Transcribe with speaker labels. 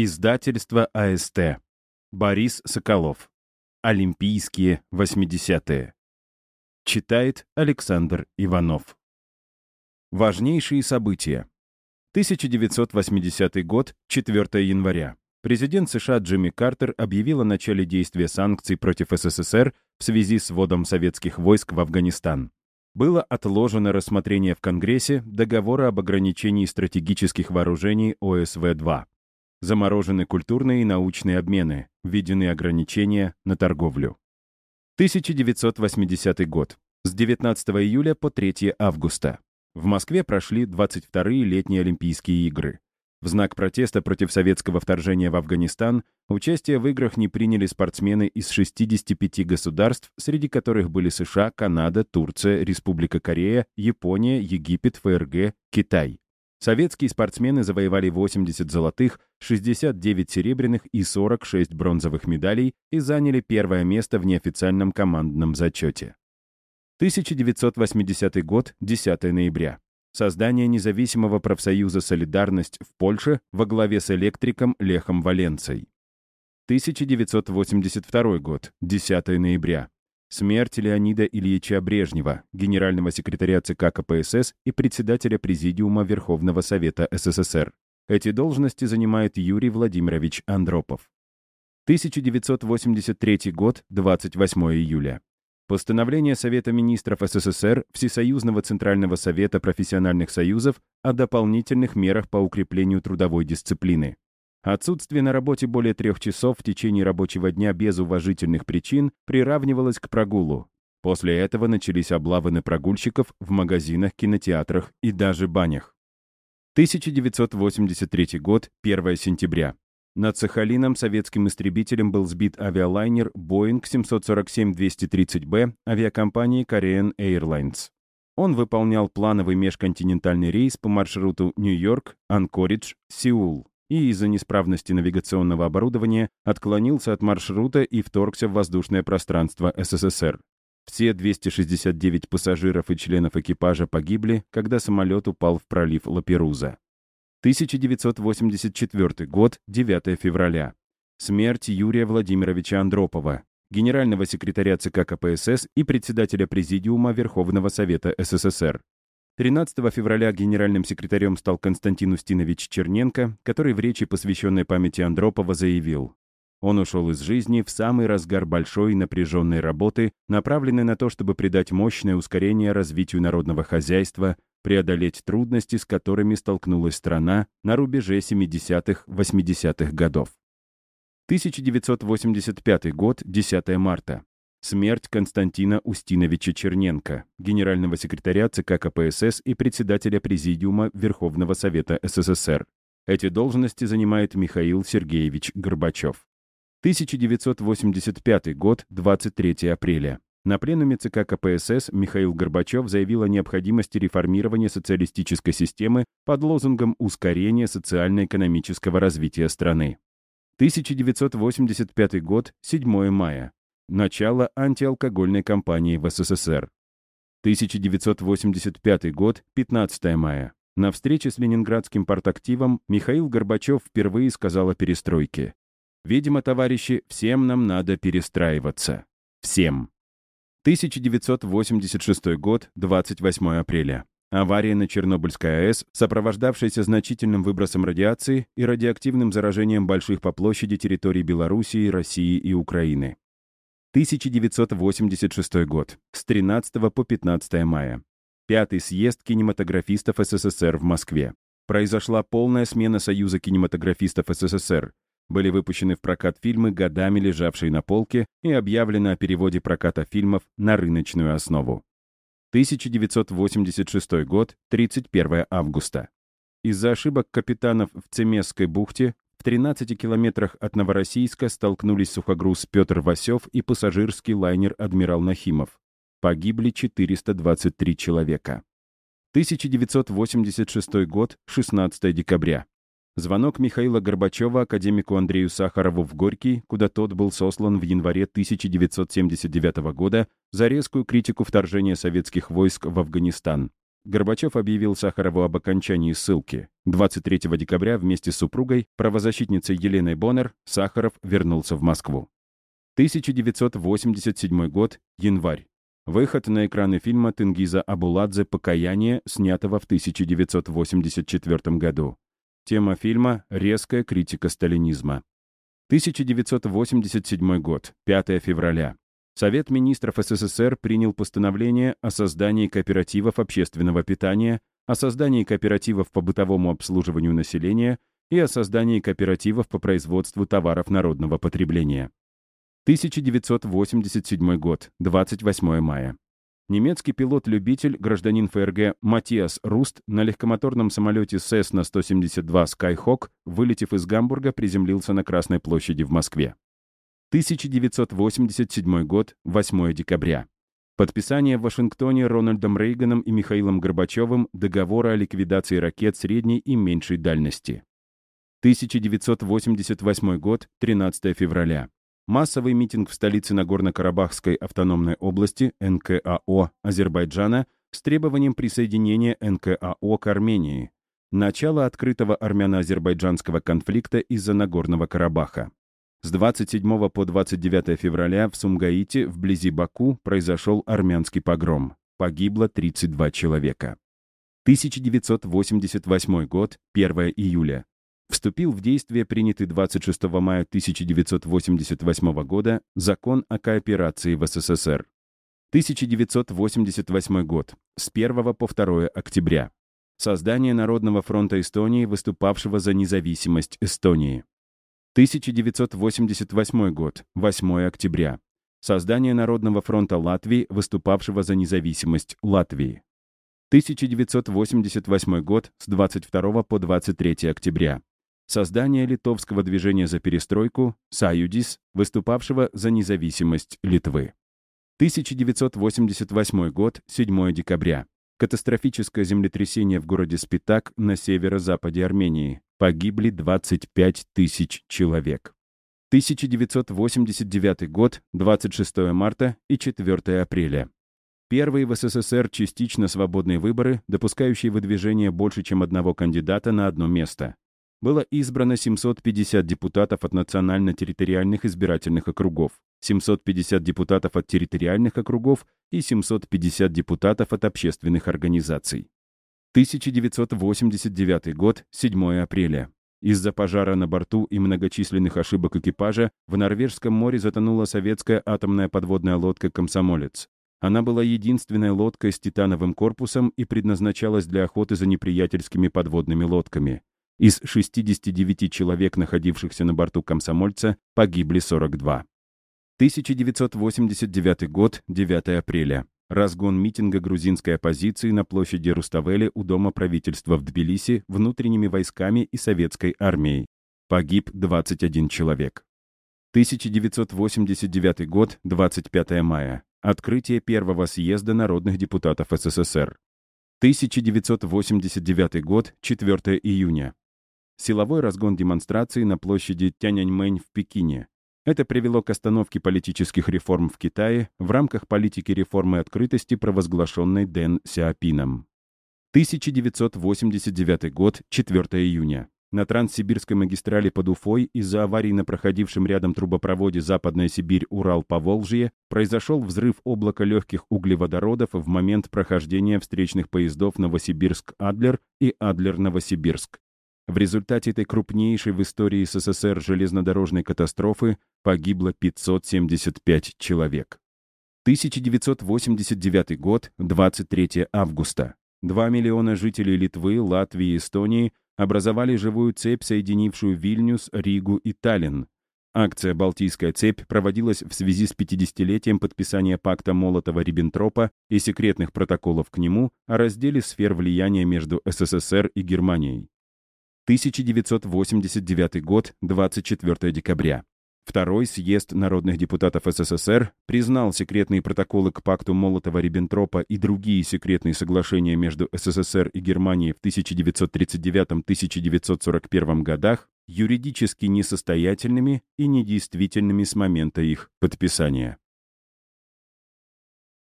Speaker 1: Издательство АСТ. Борис Соколов. Олимпийские 80-е. Читает Александр Иванов. Важнейшие события. 1980 год, 4 января. Президент США Джимми Картер объявил о начале действия санкций против СССР в связи с вводом советских войск в Афганистан. Было отложено рассмотрение в Конгрессе договора об ограничении стратегических вооружений ОСВ-2. Заморожены культурные и научные обмены, введены ограничения на торговлю. 1980 год. С 19 июля по 3 августа. В Москве прошли 22-е летние Олимпийские игры. В знак протеста против советского вторжения в Афганистан участие в играх не приняли спортсмены из 65 государств, среди которых были США, Канада, Турция, Республика Корея, Япония, Египет, ФРГ, Китай. Советские спортсмены завоевали 80 золотых, 69 серебряных и 46 бронзовых медалей и заняли первое место в неофициальном командном зачете. 1980 год, 10 ноября. Создание независимого профсоюза «Солидарность» в Польше во главе с электриком Лехом Валенцей. 1982 год, 10 ноября. Смерть Леонида Ильича Брежнева, генерального секретаря ЦК КПСС и председателя Президиума Верховного Совета СССР. Эти должности занимает Юрий Владимирович Андропов. 1983 год, 28 июля. Постановление Совета министров СССР Всесоюзного Центрального Совета профессиональных союзов о дополнительных мерах по укреплению трудовой дисциплины. Отсутствие на работе более трех часов в течение рабочего дня без уважительных причин приравнивалось к прогулу. После этого начались облавы на прогульщиков в магазинах, кинотеатрах и даже банях. 1983 год, 1 сентября. Над Сахалином советским истребителем был сбит авиалайнер Boeing 747-230B авиакомпании Korean Airlines. Он выполнял плановый межконтинентальный рейс по маршруту Нью-Йорк, Анкоридж, Сеул и из-за неисправности навигационного оборудования отклонился от маршрута и вторгся в воздушное пространство СССР. Все 269 пассажиров и членов экипажа погибли, когда самолет упал в пролив Лаперуза. 1984 год, 9 февраля. Смерть Юрия Владимировича Андропова, генерального секретаря ЦК КПСС и председателя Президиума Верховного Совета СССР. 13 февраля генеральным секретарем стал Константин Устинович Черненко, который в речи, посвященной памяти Андропова, заявил он ушел из жизни в самый разгар большой напряженной работы, направленной на то, чтобы придать мощное ускорение развитию народного хозяйства, преодолеть трудности, с которыми столкнулась страна на рубеже 70-80-х годов. 1985 год, 10 марта. Смерть Константина Устиновича Черненко, генерального секретаря ЦК КПСС и председателя Президиума Верховного Совета СССР. Эти должности занимает Михаил Сергеевич Горбачев. 1985 год, 23 апреля. На пленуме ЦК КПСС Михаил Горбачев заявил о необходимости реформирования социалистической системы под лозунгом ускорения социально-экономического развития страны. 1985 год, 7 мая. Начало антиалкогольной кампании в СССР. 1985 год, 15 мая. На встрече с ленинградским партактивом Михаил Горбачев впервые сказал о перестройке. Видимо, товарищи, всем нам надо перестраиваться. Всем. 1986 год, 28 апреля. Авария на Чернобыльской АЭС, сопровождавшаяся значительным выбросом радиации и радиоактивным заражением больших по площади территорий Белоруссии, России и Украины. 1986 год. С 13 по 15 мая. Пятый съезд кинематографистов СССР в Москве. Произошла полная смена Союза кинематографистов СССР, были выпущены в прокат фильмы, годами лежавшие на полке, и объявлено о переводе проката фильмов на рыночную основу. 1986 год, 31 августа. Из-за ошибок капитанов в Цемесской бухте в 13 километрах от Новороссийска столкнулись сухогруз Петр Васев и пассажирский лайнер «Адмирал Нахимов». Погибли 423 человека. 1986 год, 16 декабря. Звонок Михаила Горбачева академику Андрею Сахарову в Горький, куда тот был сослан в январе 1979 года за резкую критику вторжения советских войск в Афганистан. Горбачев объявил Сахарову об окончании ссылки. 23 декабря вместе с супругой, правозащитницей Еленой Боннер, Сахаров вернулся в Москву. 1987 год, январь. Выход на экраны фильма Тенгиза Абуладзе «Покаяние», снятого в 1984 году. Тема фильма — резкая критика сталинизма. 1987 год, 5 февраля. Совет министров СССР принял постановление о создании кооперативов общественного питания, о создании кооперативов по бытовому обслуживанию населения и о создании кооперативов по производству товаров народного потребления. 1987 год, 28 мая. Немецкий пилот-любитель, гражданин ФРГ Матиас Руст на легкомоторном самолете Cessna-172 Skyhawk, вылетев из Гамбурга, приземлился на Красной площади в Москве. 1987 год, 8 декабря. Подписание в Вашингтоне Рональдом Рейганом и Михаилом Горбачевым договора о ликвидации ракет средней и меньшей дальности. 1988 год, 13 февраля. Массовый митинг в столице Нагорно-Карабахской автономной области НКАО Азербайджана с требованием присоединения НКАО к Армении. Начало открытого армяно-азербайджанского конфликта из-за Нагорного Карабаха. С 27 по 29 февраля в Сумгаите, вблизи Баку, произошел армянский погром. Погибло 32 человека. 1988 год, 1 июля. Вступил в действие принятый 26 мая 1988 года Закон о кооперации в СССР. 1988 год. С 1 по 2 октября. Создание Народного фронта Эстонии, выступавшего за независимость Эстонии. 1988 год, 8 октября. Создание Народного фронта Латвии, выступавшего за независимость Латвии. 1988 год, с 22 по 23 октября. Создание литовского движения за перестройку «Саюдис», выступавшего за независимость Литвы. 1988 год, 7 декабря. Катастрофическое землетрясение в городе Спитак на северо-западе Армении. Погибли 25 тысяч человек. 1989 год, 26 марта и 4 апреля. Первые в СССР частично свободные выборы, допускающие выдвижение больше, чем одного кандидата на одно место. Было избрано 750 депутатов от национально-территориальных избирательных округов, 750 депутатов от территориальных округов и 750 депутатов от общественных организаций. 1989 год, 7 апреля. Из-за пожара на борту и многочисленных ошибок экипажа в Норвежском море затонула советская атомная подводная лодка «Комсомолец». Она была единственной лодкой с титановым корпусом и предназначалась для охоты за неприятельскими подводными лодками. Из 69 человек, находившихся на борту «Комсомольца», погибли 42. 1989 год, 9 апреля. Разгон митинга грузинской оппозиции на площади Руставели у Дома правительства в Тбилиси внутренними войсками и советской армией. Погиб 21 человек. 1989 год, 25 мая. Открытие первого съезда народных депутатов СССР. 1989 год, 4 июня. Силовой разгон демонстрации на площади Тяньаньмэнь в Пекине. Это привело к остановке политических реформ в Китае в рамках политики реформы открытости, провозглашенной Дэн Сяопином. 1989 год, 4 июня. На Транссибирской магистрали под Уфой из-за аварии на проходившем рядом трубопроводе Западная Сибирь-Урал-Поволжье произошел взрыв облака легких углеводородов в момент прохождения встречных поездов Новосибирск-Адлер и Адлер-Новосибирск. В результате этой крупнейшей в истории СССР железнодорожной катастрофы погибло 575 человек. 1989 год, 23 августа. 2 миллиона жителей Литвы, Латвии и Эстонии образовали живую цепь, соединившую Вильнюс, Ригу и Таллин. Акция «Балтийская цепь» проводилась в связи с 50-летием подписания пакта Молотова-Риббентропа и секретных протоколов к нему о разделе сфер влияния между СССР и Германией. 1989 год, 24 декабря. Второй съезд народных депутатов СССР признал секретные протоколы к пакту Молотова-Риббентропа и другие секретные соглашения между СССР и Германией в 1939-1941 годах юридически несостоятельными и недействительными с момента их подписания.